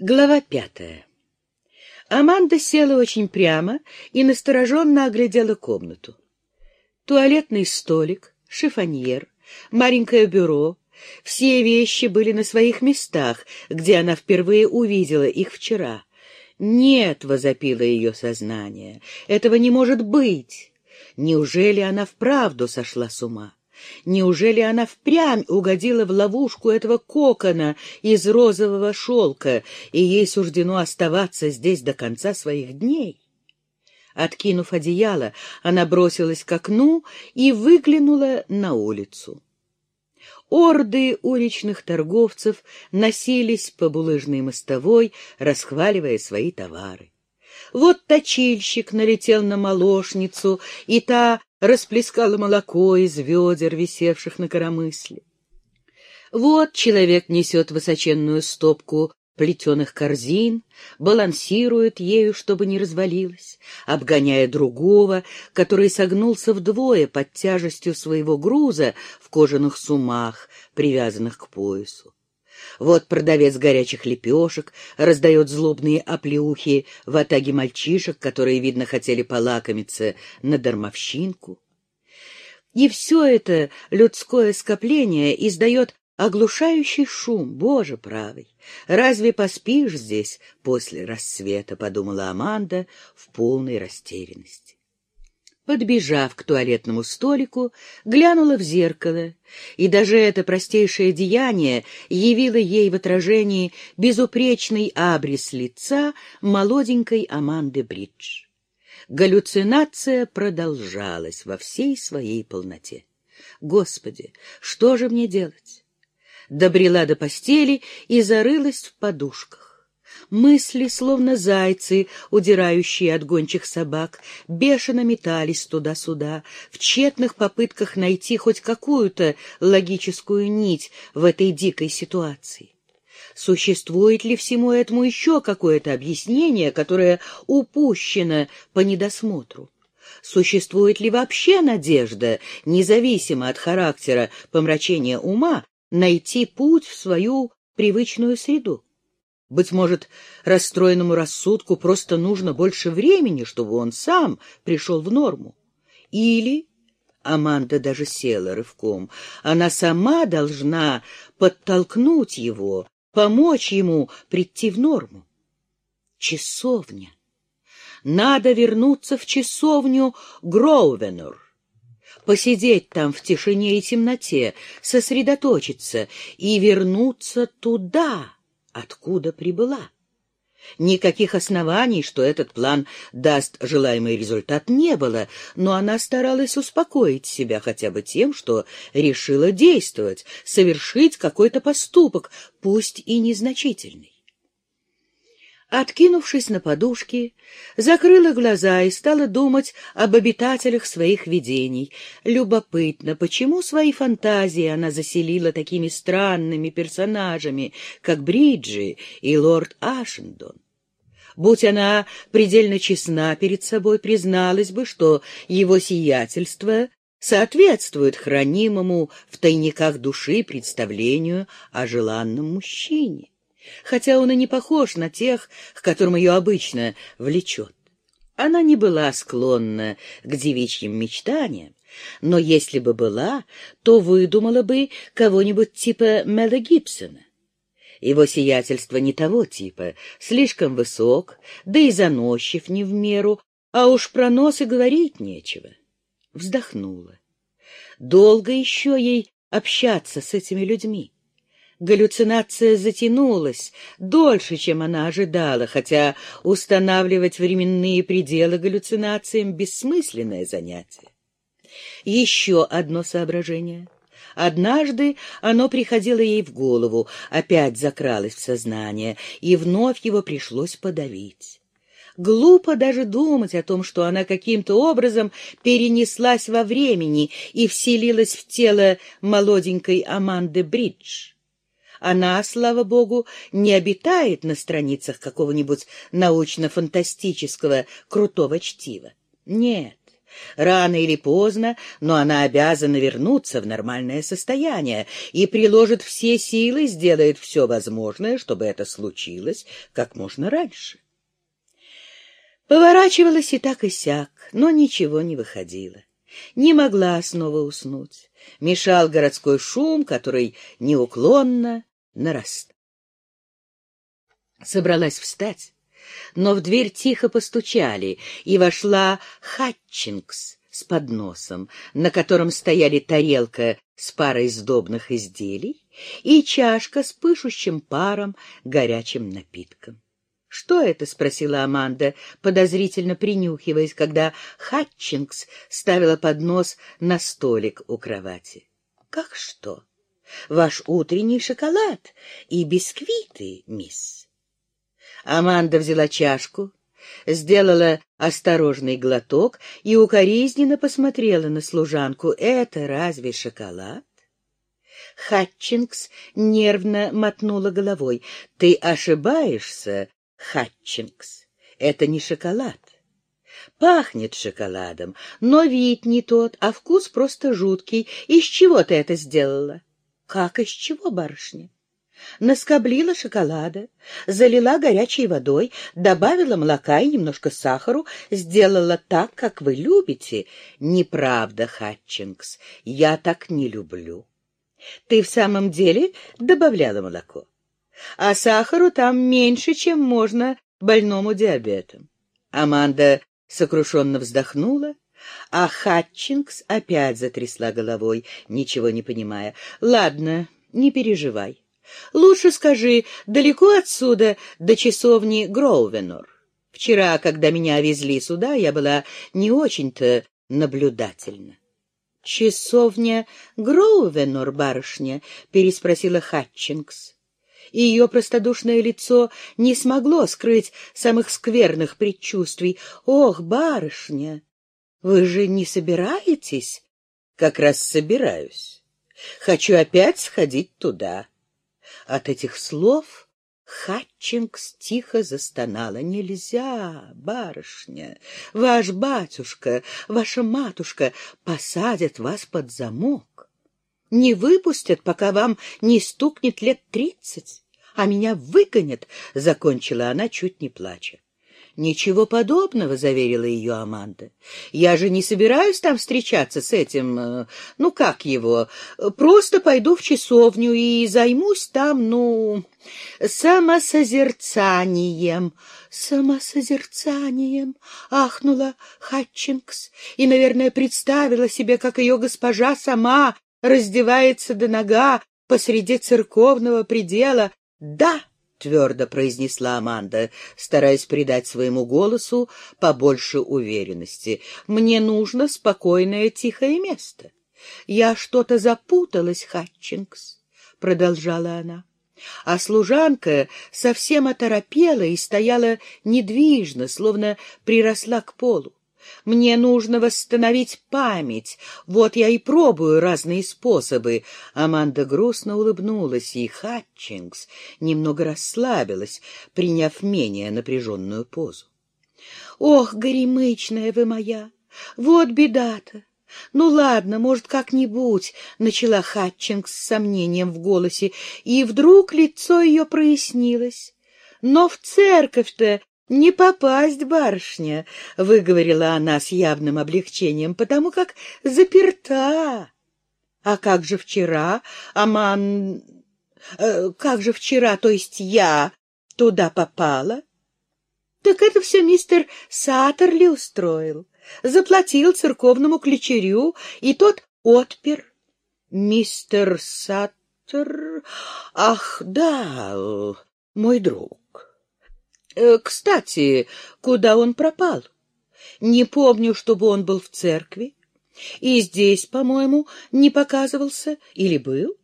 Глава пятая. Аманда села очень прямо и настороженно оглядела комнату. Туалетный столик, шифоньер, маленькое бюро — все вещи были на своих местах, где она впервые увидела их вчера. «Нет», — возопило ее сознание, — «этого не может быть». Неужели она вправду сошла с ума? Неужели она впрямь угодила в ловушку этого кокона из розового шелка, и ей суждено оставаться здесь до конца своих дней? Откинув одеяло, она бросилась к окну и выглянула на улицу. Орды уличных торговцев носились по булыжной мостовой, расхваливая свои товары. Вот точильщик налетел на молочницу, и та расплескала молоко из ведер, висевших на коромысле. Вот человек несет высоченную стопку плетеных корзин, балансирует ею, чтобы не развалилась, обгоняя другого, который согнулся вдвое под тяжестью своего груза в кожаных сумах, привязанных к поясу. Вот продавец горячих лепешек раздает злобные оплеухи в атаге мальчишек, которые, видно, хотели полакомиться на дармовщинку. И все это людское скопление издает оглушающий шум, Боже правый! Разве поспишь здесь после рассвета, — подумала Аманда в полной растерянности. Подбежав к туалетному столику, глянула в зеркало, и даже это простейшее деяние явило ей в отражении безупречный абрис лица молоденькой Аманды Бридж. Галлюцинация продолжалась во всей своей полноте. Господи, что же мне делать? Добрела до постели и зарылась в подушках. Мысли, словно зайцы, удирающие от гончих собак, бешено метались туда-сюда, в тщетных попытках найти хоть какую-то логическую нить в этой дикой ситуации. Существует ли всему этому еще какое-то объяснение, которое упущено по недосмотру? Существует ли вообще надежда, независимо от характера помрачения ума, найти путь в свою привычную среду? Быть может, расстроенному рассудку просто нужно больше времени, чтобы он сам пришел в норму. Или, Аманда даже села рывком, она сама должна подтолкнуть его, помочь ему прийти в норму. Часовня. Надо вернуться в часовню Гроувенор посидеть там в тишине и темноте, сосредоточиться и вернуться туда, откуда прибыла. Никаких оснований, что этот план даст желаемый результат, не было, но она старалась успокоить себя хотя бы тем, что решила действовать, совершить какой-то поступок, пусть и незначительный. Откинувшись на подушки, закрыла глаза и стала думать об обитателях своих видений. Любопытно, почему свои фантазии она заселила такими странными персонажами, как Бриджи и лорд Ашендон. Будь она предельно честна перед собой, призналась бы, что его сиятельство соответствует хранимому в тайниках души представлению о желанном мужчине хотя он и не похож на тех, к которым ее обычно влечет. Она не была склонна к девичьим мечтаниям, но если бы была, то выдумала бы кого-нибудь типа Мэла Гибсона. Его сиятельство не того типа, слишком высок, да и заносчив не в меру, а уж про нос и говорить нечего. Вздохнула. Долго еще ей общаться с этими людьми. Галлюцинация затянулась дольше, чем она ожидала, хотя устанавливать временные пределы галлюцинациям — бессмысленное занятие. Еще одно соображение. Однажды оно приходило ей в голову, опять закралось в сознание, и вновь его пришлось подавить. Глупо даже думать о том, что она каким-то образом перенеслась во времени и вселилась в тело молоденькой Аманды Бридж. Она, слава богу, не обитает на страницах какого-нибудь научно-фантастического крутого чтива. Нет, Рано или поздно, но она обязана вернуться в нормальное состояние и приложит все силы, сделает все возможное, чтобы это случилось как можно раньше. Поворачивалась и так и сяк, но ничего не выходило. Не могла снова уснуть. Мешал городской шум, который неуклонно нарастал. Собралась встать, но в дверь тихо постучали, и вошла Хатчингс с подносом, на котором стояли тарелка с парой сдобных изделий и чашка с пышущим паром горячим напитком. «Что это?» — спросила Аманда, подозрительно принюхиваясь, когда Хатчингс ставила поднос на столик у кровати. «Как что? Ваш утренний шоколад и бисквиты, мисс». Аманда взяла чашку, сделала осторожный глоток и укоризненно посмотрела на служанку. «Это разве шоколад?» Хатчингс нервно мотнула головой. «Ты ошибаешься, Хатчингс. Это не шоколад. Пахнет шоколадом, но вид не тот, а вкус просто жуткий. Из чего ты это сделала? Как из чего, барышня? Наскоблила шоколада, залила горячей водой, добавила молока и немножко сахару, сделала так, как вы любите. Неправда, Хатчингс, я так не люблю. Ты в самом деле добавляла молоко? а сахару там меньше, чем можно больному диабетом. Аманда сокрушенно вздохнула, а Хатчингс опять затрясла головой, ничего не понимая. — Ладно, не переживай. Лучше скажи, далеко отсюда до часовни Гроувенор? Вчера, когда меня везли сюда, я была не очень-то наблюдательна. — Часовня Гроувенор, барышня? — переспросила Хатчингс и ее простодушное лицо не смогло скрыть самых скверных предчувствий. «Ох, барышня, вы же не собираетесь?» «Как раз собираюсь. Хочу опять сходить туда». От этих слов Хатчингс тихо застонала. «Нельзя, барышня! Ваш батюшка, ваша матушка посадят вас под замок. Не выпустят, пока вам не стукнет лет тридцать а меня выгонят, — закончила она, чуть не плача. — Ничего подобного, — заверила ее Аманда. — Я же не собираюсь там встречаться с этим... Э, ну, как его? Просто пойду в часовню и займусь там, ну, самосозерцанием. — Самосозерцанием, — ахнула Хатчингс и, наверное, представила себе, как ее госпожа сама раздевается до нога посреди церковного предела «Да!» — твердо произнесла Аманда, стараясь придать своему голосу побольше уверенности. «Мне нужно спокойное тихое место. Я что-то запуталась, Хатчингс», — продолжала она. А служанка совсем оторопела и стояла недвижно, словно приросла к полу. Мне нужно восстановить память. Вот я и пробую разные способы. Аманда грустно улыбнулась, и Хатчингс немного расслабилась, приняв менее напряженную позу. Ох, горемычная вы моя! Вот беда-то! «Ну ладно, может, как-нибудь», — начала Хатчингс с сомнением в голосе, и вдруг лицо ее прояснилось. «Но в церковь-то «Не попасть, барышня», — выговорила она с явным облегчением, «потому как заперта». «А как же вчера, Аман... Э, как же вчера, то есть я, туда попала?» «Так это все мистер Саттерли устроил. Заплатил церковному ключерю, и тот отпер». «Мистер Саттер... Ах, да, мой друг». Э, кстати, куда он пропал? Не помню, чтобы он был в церкви. И здесь, по-моему, не показывался или был?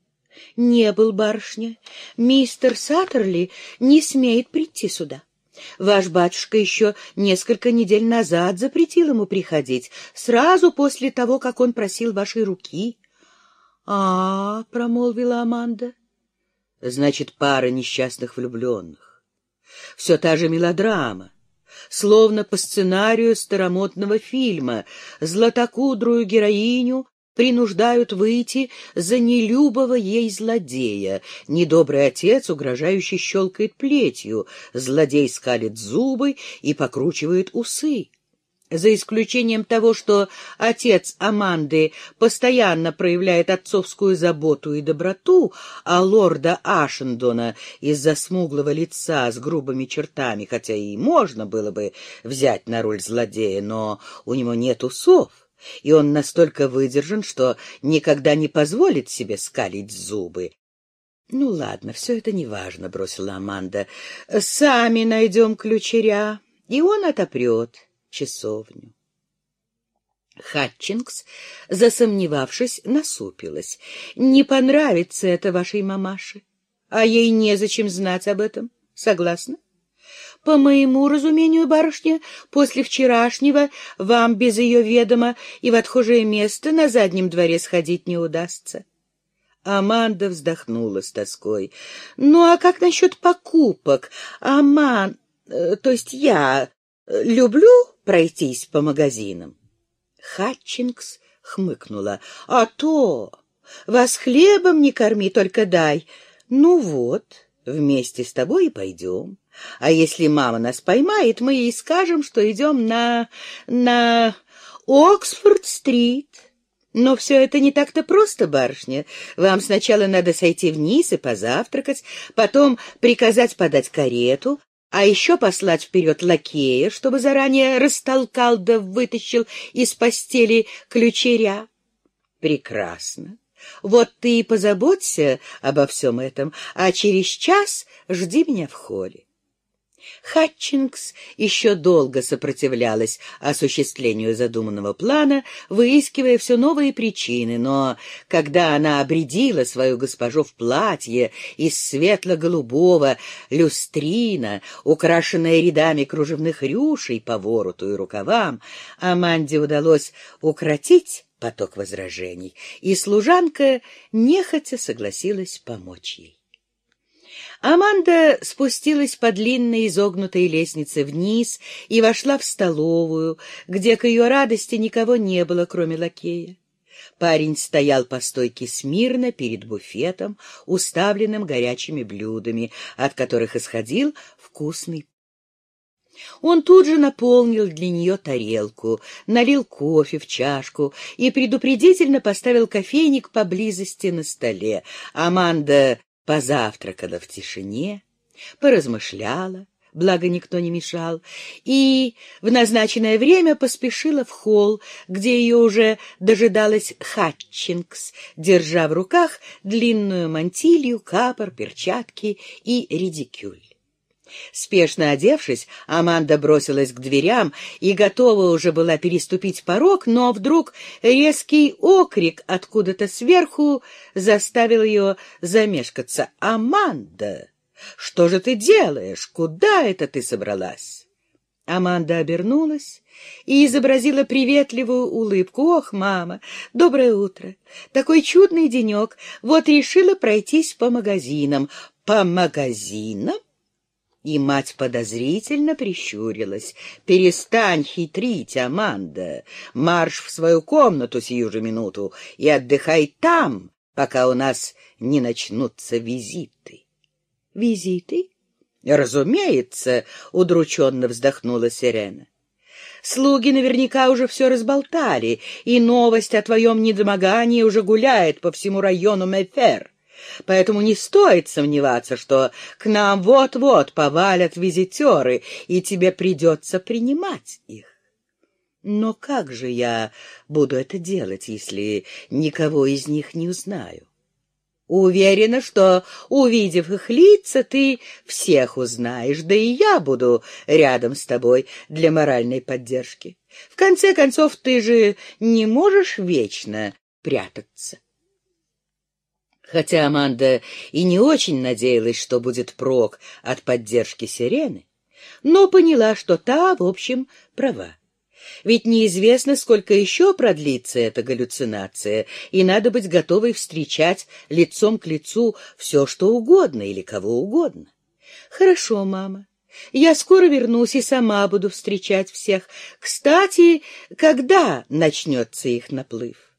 Не был, барышня. Мистер Саттерли не смеет прийти сюда. Ваш батюшка еще несколько недель назад запретил ему приходить, сразу после того, как он просил вашей руки. — А, — промолвила Аманда, — значит, пара несчастных влюбленных. Все та же мелодрама. словно по сценарию старомодного фильма, златокудрую героиню принуждают выйти за нелюбого ей злодея. Недобрый отец, угрожающий, щелкает плетью, злодей скалит зубы и покручивает усы. За исключением того, что отец Аманды постоянно проявляет отцовскую заботу и доброту, а лорда Ашендона из-за смуглого лица с грубыми чертами, хотя и можно было бы взять на роль злодея, но у него нет усов, и он настолько выдержан, что никогда не позволит себе скалить зубы. — Ну ладно, все это неважно, — бросила Аманда. — Сами найдем ключеря, и он отопрет часовню. Хатчингс, засомневавшись, насупилась. — Не понравится это вашей мамаше, а ей незачем знать об этом. Согласна? — По моему разумению, барышня, после вчерашнего вам без ее ведома и в отхожее место на заднем дворе сходить не удастся. Аманда вздохнула с тоской. — Ну, а как насчет покупок? Аман... Э, то есть я люблю пройтись по магазинам. Хатчингс хмыкнула. — А то! Вас хлебом не корми, только дай. Ну вот, вместе с тобой и пойдем. А если мама нас поймает, мы ей скажем, что идем на... на Оксфорд-стрит. Но все это не так-то просто, барышня. Вам сначала надо сойти вниз и позавтракать, потом приказать подать карету, а еще послать вперед лакея, чтобы заранее растолкал да вытащил из постели ключеря. Прекрасно. Вот ты и позаботься обо всем этом, а через час жди меня в холле. Хатчингс еще долго сопротивлялась осуществлению задуманного плана, выискивая все новые причины, но когда она обредила свою госпожу в платье из светло-голубого люстрина, украшенное рядами кружевных рюшей по вороту и рукавам, Аманде удалось укротить поток возражений, и служанка нехотя согласилась помочь ей. Аманда спустилась по длинной изогнутой лестнице вниз и вошла в столовую, где к ее радости никого не было, кроме лакея. Парень стоял по стойке смирно перед буфетом, уставленным горячими блюдами, от которых исходил вкусный он тут же наполнил для нее тарелку, налил кофе в чашку и предупредительно поставил кофейник поблизости на столе. Аманда позавтракала в тишине, поразмышляла, благо никто не мешал, и в назначенное время поспешила в холл, где ее уже дожидалась Хатчингс, держа в руках длинную мантилью, капор, перчатки и редикюль. Спешно одевшись, Аманда бросилась к дверям и готова уже была переступить порог, но вдруг резкий окрик откуда-то сверху заставил ее замешкаться. «Аманда, что же ты делаешь? Куда это ты собралась?» Аманда обернулась и изобразила приветливую улыбку. «Ох, мама, доброе утро! Такой чудный денек! Вот решила пройтись по магазинам». «По магазинам?» И мать подозрительно прищурилась. «Перестань хитрить, Аманда! Марш в свою комнату сию же минуту и отдыхай там, пока у нас не начнутся визиты». «Визиты?» «Разумеется», — удрученно вздохнула Сирена. Слуги наверняка уже все разболтали, и новость о твоем недомогании уже гуляет по всему району Мефер. Поэтому не стоит сомневаться, что к нам вот-вот повалят визитеры, и тебе придется принимать их. Но как же я буду это делать, если никого из них не узнаю? Уверена, что, увидев их лица, ты всех узнаешь, да и я буду рядом с тобой для моральной поддержки. В конце концов, ты же не можешь вечно прятаться. Хотя Аманда и не очень надеялась, что будет прок от поддержки сирены, но поняла, что та, в общем, права. Ведь неизвестно, сколько еще продлится эта галлюцинация, и надо быть готовой встречать лицом к лицу все, что угодно или кого угодно. Хорошо, мама. Я скоро вернусь и сама буду встречать всех. Кстати, когда начнется их наплыв?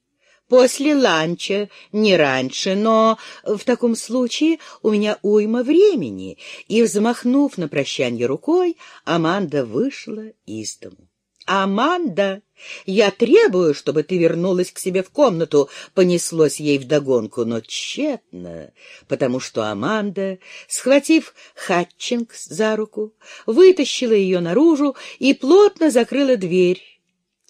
После ланча, не раньше, но в таком случае у меня уйма времени. И, взмахнув на прощанье рукой, Аманда вышла из дому. «Аманда, я требую, чтобы ты вернулась к себе в комнату», — понеслось ей вдогонку, но тщетно, потому что Аманда, схватив Хатчингс за руку, вытащила ее наружу и плотно закрыла дверь,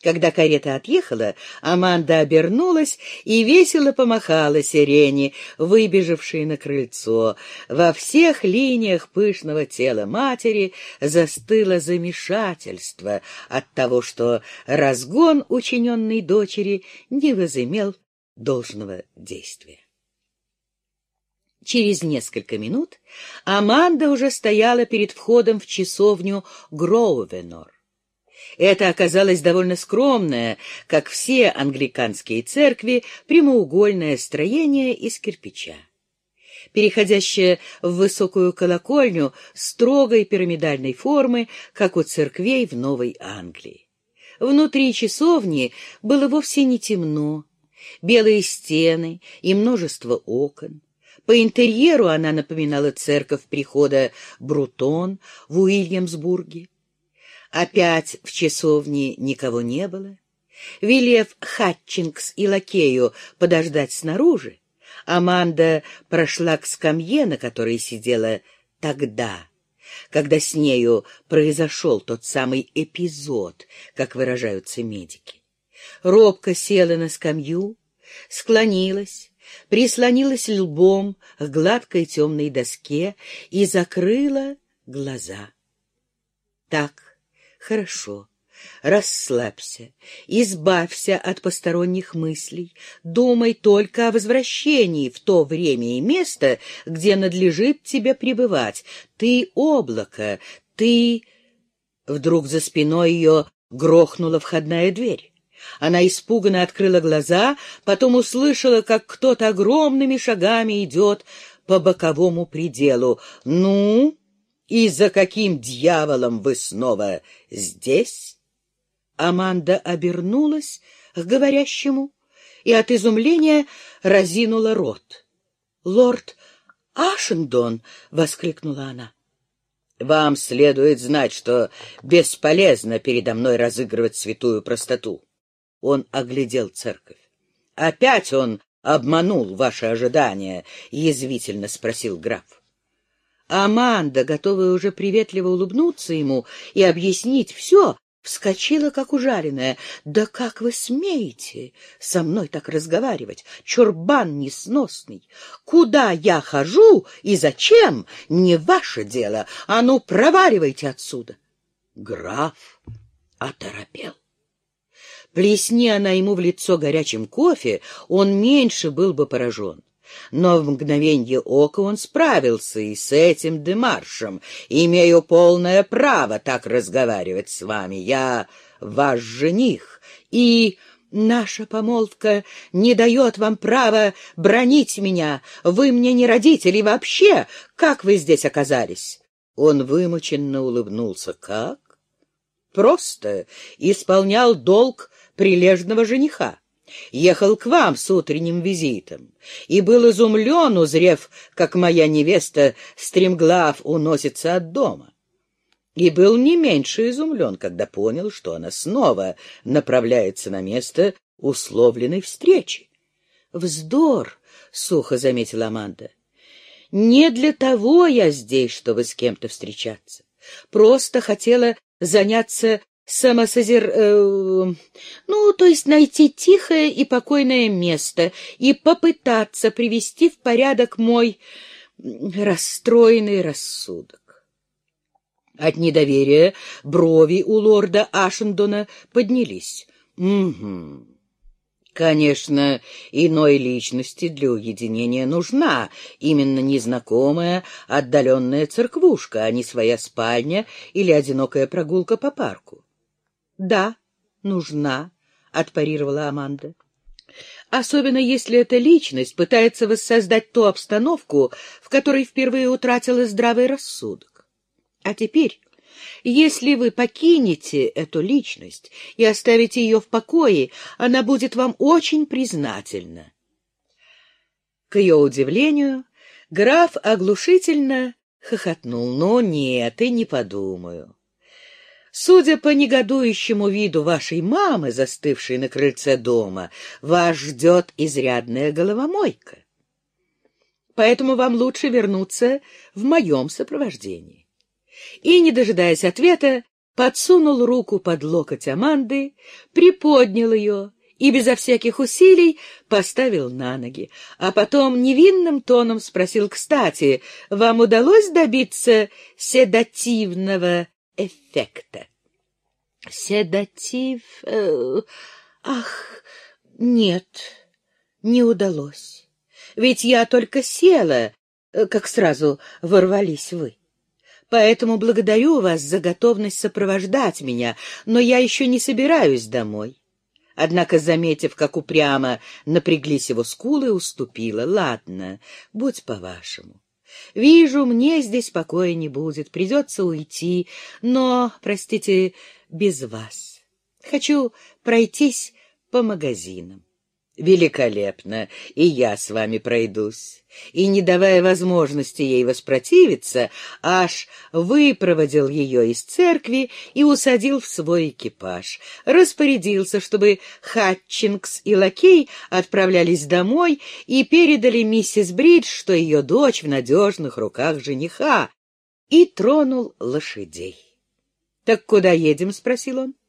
когда карета отъехала, Аманда обернулась и весело помахала сирене, выбежавшей на крыльцо. Во всех линиях пышного тела матери застыло замешательство от того, что разгон учиненной дочери не возымел должного действия. Через несколько минут Аманда уже стояла перед входом в часовню Гроувенор. Это оказалось довольно скромное, как все англиканские церкви, прямоугольное строение из кирпича. Переходящее в высокую колокольню строгой пирамидальной формы, как у церквей в Новой Англии. Внутри часовни было вовсе не темно, белые стены и множество окон. По интерьеру она напоминала церковь прихода Брутон в Уильямсбурге. Опять в часовне никого не было. Велев Хатчингс и лакею подождать снаружи, Аманда прошла к скамье, на которой сидела тогда, когда с нею произошел тот самый эпизод, как выражаются медики. Робко села на скамью, склонилась, прислонилась лбом к гладкой темной доске и закрыла глаза. Так Хорошо. Расслабься, избавься от посторонних мыслей, думай только о возвращении в то время и место, где надлежит тебе пребывать. Ты — облако, ты... Вдруг за спиной ее грохнула входная дверь. Она испуганно открыла глаза, потом услышала, как кто-то огромными шагами идет по боковому пределу. «Ну?» И за каким дьяволом вы снова здесь? Аманда обернулась к говорящему и от изумления разинула рот. — Лорд Ашендон! — воскликнула она. — Вам следует знать, что бесполезно передо мной разыгрывать святую простоту. Он оглядел церковь. — Опять он обманул ваши ожидания? — язвительно спросил граф. Аманда, готовая уже приветливо улыбнуться ему и объяснить все, вскочила, как ужаленная. «Да как вы смеете со мной так разговаривать? Чурбан несносный! Куда я хожу и зачем? Не ваше дело! А ну, проваливайте отсюда!» Граф оторопел. Плесни она ему в лицо горячим кофе, он меньше был бы поражен. Но в мгновенье ока он справился и с этим демаршем. Имею полное право так разговаривать с вами. Я ваш жених, и наша помолвка не дает вам права бронить меня. Вы мне не родители вообще. Как вы здесь оказались? Он вымученно улыбнулся. Как? Просто исполнял долг прилежного жениха ехал к вам с утренним визитом и был изумлен, узрев, как моя невеста стремглав уносится от дома. И был не меньше изумлен, когда понял, что она снова направляется на место условленной встречи. «Вздор!» — сухо заметила Аманда. «Не для того я здесь, чтобы с кем-то встречаться. Просто хотела заняться самосозер... Э, ну, то есть найти тихое и покойное место и попытаться привести в порядок мой расстроенный рассудок. От недоверия брови у лорда Ашендона поднялись. Угу. Конечно, иной личности для уединения нужна именно незнакомая, отдаленная церквушка, а не своя спальня или одинокая прогулка по парку. Да, нужна, отпарировала Аманда. Особенно если эта личность пытается воссоздать ту обстановку, в которой впервые утратила здравый рассудок. А теперь, если вы покинете эту личность и оставите ее в покое, она будет вам очень признательна. К ее удивлению, граф оглушительно хохотнул. «Но нет, и не подумаю. Судя по негодующему виду вашей мамы, застывшей на крыльце дома, вас ждет изрядная головомойка. Поэтому вам лучше вернуться в моем сопровождении. И, не дожидаясь ответа, подсунул руку под локоть Аманды, приподнял ее и безо всяких усилий поставил на ноги, а потом невинным тоном спросил, «Кстати, вам удалось добиться седативного эффекта. Седатив... Э, ах, нет, не удалось. Ведь я только села, э, как сразу ворвались вы. Поэтому благодарю вас за готовность сопровождать меня, но я еще не собираюсь домой. Однако, заметив, как упрямо напряглись его скулы, уступила. Ладно, будь по-вашему. Вижу, мне здесь покоя не будет, придется уйти, но, простите, без вас. Хочу пройтись по магазинам. Великолепно, и я с вами пройдусь. И, не давая возможности ей воспротивиться, аж выпроводил ее из церкви и усадил в свой экипаж. Распорядился, чтобы Хатчингс и Лакей отправлялись домой и передали миссис Бридж, что ее дочь в надежных руках жениха, и тронул лошадей. — Так куда едем? — спросил он. —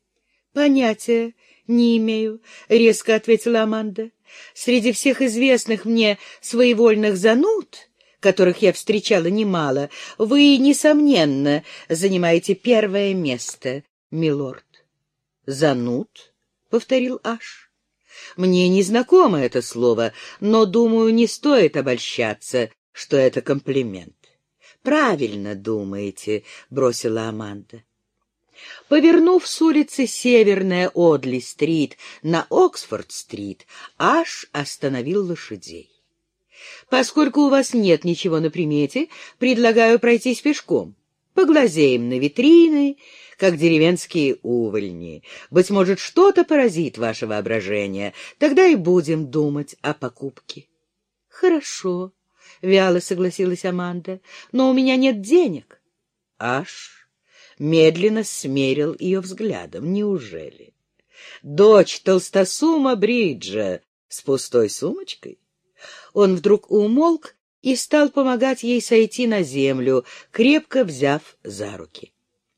Понятия не имею, — резко ответила Аманда. — Среди всех известных мне своевольных зануд, которых я встречала немало, вы, несомненно, занимаете первое место, милорд. — Зануд? — повторил Аш. — Мне не знакомо это слово, но, думаю, не стоит обольщаться, что это комплимент. — Правильно думаете, — бросила Аманда. Повернув с улицы Северная Одли-стрит на Оксфорд-стрит, Аш остановил лошадей. «Поскольку у вас нет ничего на примете, предлагаю пройтись пешком. Поглазеем на витрины, как деревенские увольни. Быть может, что-то поразит ваше воображение, тогда и будем думать о покупке». «Хорошо», — вяло согласилась Аманда, — «но у меня нет денег». «Аш...» медленно смерил ее взглядом. Неужели? Дочь толстосума Бриджа с пустой сумочкой? Он вдруг умолк и стал помогать ей сойти на землю, крепко взяв за руки.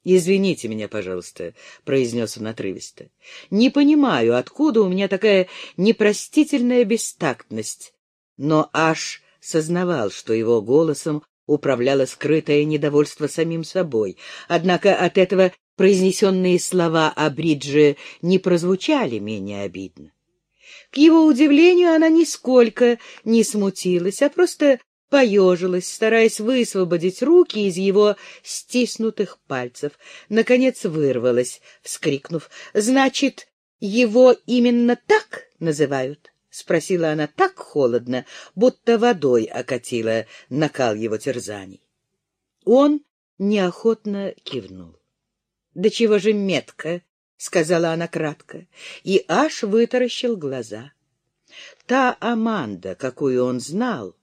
«Извините меня, пожалуйста», — произнес он отрывисто. «Не понимаю, откуда у меня такая непростительная бестактность». Но аж сознавал, что его голосом управляло скрытое недовольство самим собой. Однако от этого произнесенные слова о Бридже не прозвучали менее обидно. К его удивлению, она нисколько не смутилась, а просто поежилась, стараясь высвободить руки из его стиснутых пальцев. Наконец вырвалась, вскрикнув. «Значит, его именно так называют?» — спросила она так холодно, будто водой окатила накал его терзаний. Он неохотно кивнул. — Да чего же метко, — сказала она кратко, и аж вытаращил глаза. Та Аманда, какую он знал,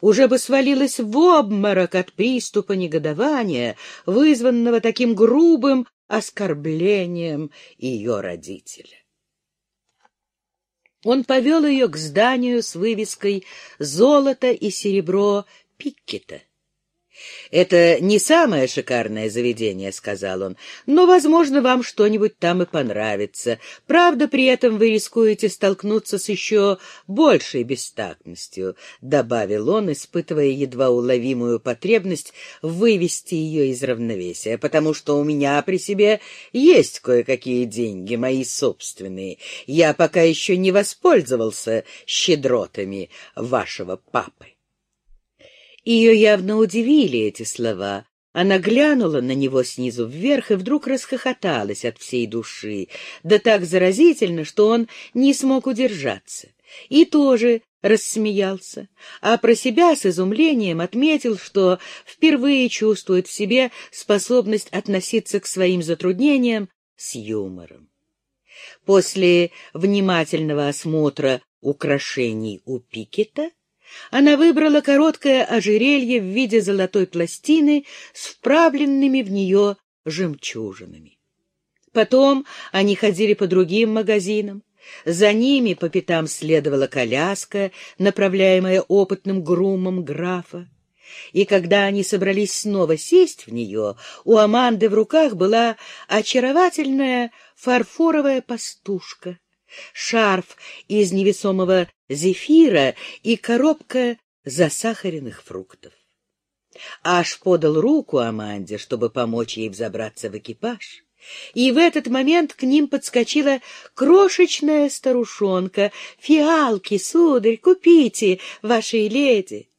уже бы свалилась в обморок от приступа негодования, вызванного таким грубым оскорблением ее родителя. Он повел ее к зданию с вывеской «Золото и серебро Пиккета». «Это не самое шикарное заведение», — сказал он, — «но, возможно, вам что-нибудь там и понравится. Правда, при этом вы рискуете столкнуться с еще большей бестактностью», — добавил он, испытывая едва уловимую потребность вывести ее из равновесия, «потому что у меня при себе есть кое-какие деньги, мои собственные. Я пока еще не воспользовался щедротами вашего папы». Ее явно удивили эти слова. Она глянула на него снизу вверх и вдруг расхохоталась от всей души, да так заразительно, что он не смог удержаться. и тоже рассмеялся, а про себя с изумлением отметил, что впервые чувствует в себе способность относиться к своим затруднениям с юмором. После внимательного осмотра украшений у Пикета она выбрала короткое ожерелье в виде золотой пластины с вправленными в нее жемчужинами. Потом они ходили по другим магазинам. За ними по пятам следовала коляска, направляемая опытным грумом графа. И когда они собрались снова сесть в нее, у Аманды в руках была очаровательная фарфоровая пастушка, шарф из невесомого зефира и коробка засахаренных фруктов. Аш подал руку Аманде, чтобы помочь ей взобраться в экипаж. И в этот момент к ним подскочила крошечная старушонка. «Фиалки, сударь, купите, вашей леди!»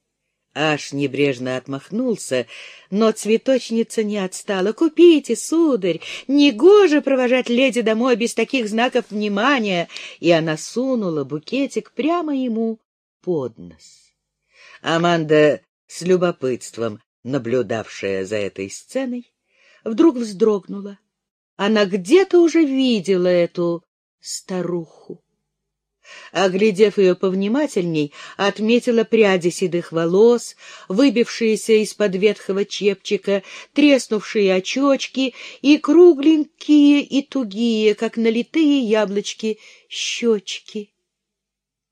Аш небрежно отмахнулся, но цветочница не отстала. «Купите, сударь! Негоже провожать леди домой без таких знаков внимания!» И она сунула букетик прямо ему под нос. Аманда, с любопытством наблюдавшая за этой сценой, вдруг вздрогнула. Она где-то уже видела эту старуху. Оглядев ее повнимательней, отметила пряди седых волос, выбившиеся из-под ветхого чепчика, треснувшие очечки и кругленькие и тугие, как налитые яблочки, щечки.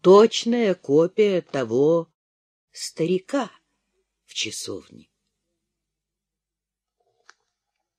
Точная копия того старика в часовне.